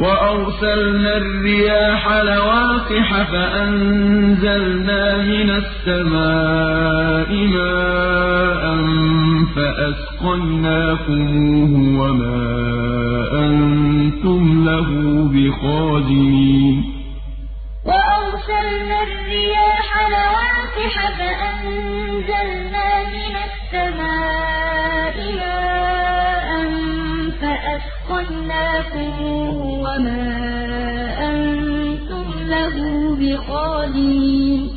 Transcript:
وَأَرْسَلْنَا الرِّيَاحَ لَوَاقِحَ فَأَنزَلْنَا مِنَ السَّمَاءِ مَاءً فَأَسْقَيْنَاكُمُوهُ وَمَا أَنتُمْ لَهُ بِخَازِنِينَ. وَأَرْسَلْنَا الرِّيَاحَ لَوَاقِحَ فَأَنزَلْنَا فَأَسْقَيْنَاكُمُوهُ وَمَا أَنتُمْ لَهُ بِخَازِنِينَ